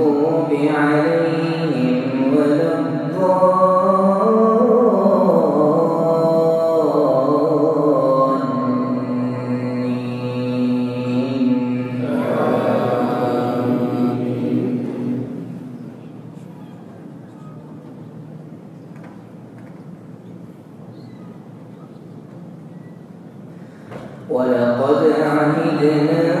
المغضوب عليهم ولا الضالين ولقد عهدنا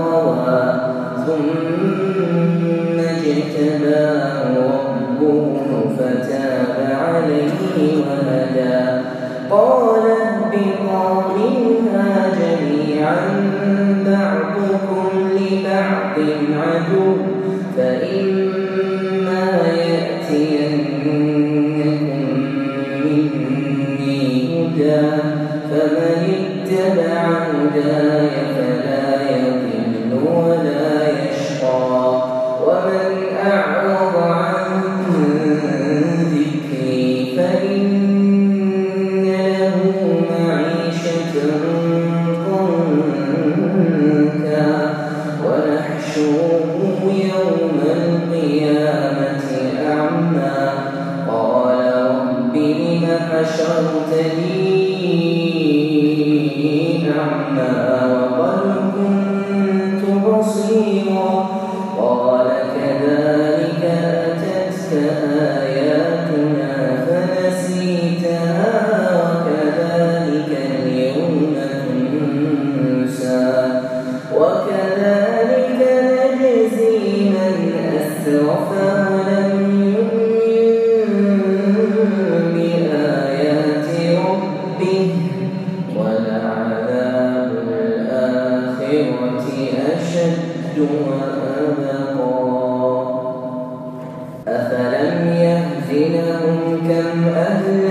فتاب عليه وهدى. قال اهبطا منها جميعا بعضكم لبعض عدو فإما يأتينكم مني هدى فمن اتبع هداي فلا إلههم كم أهلكنا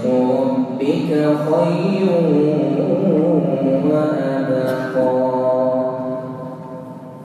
ربك خير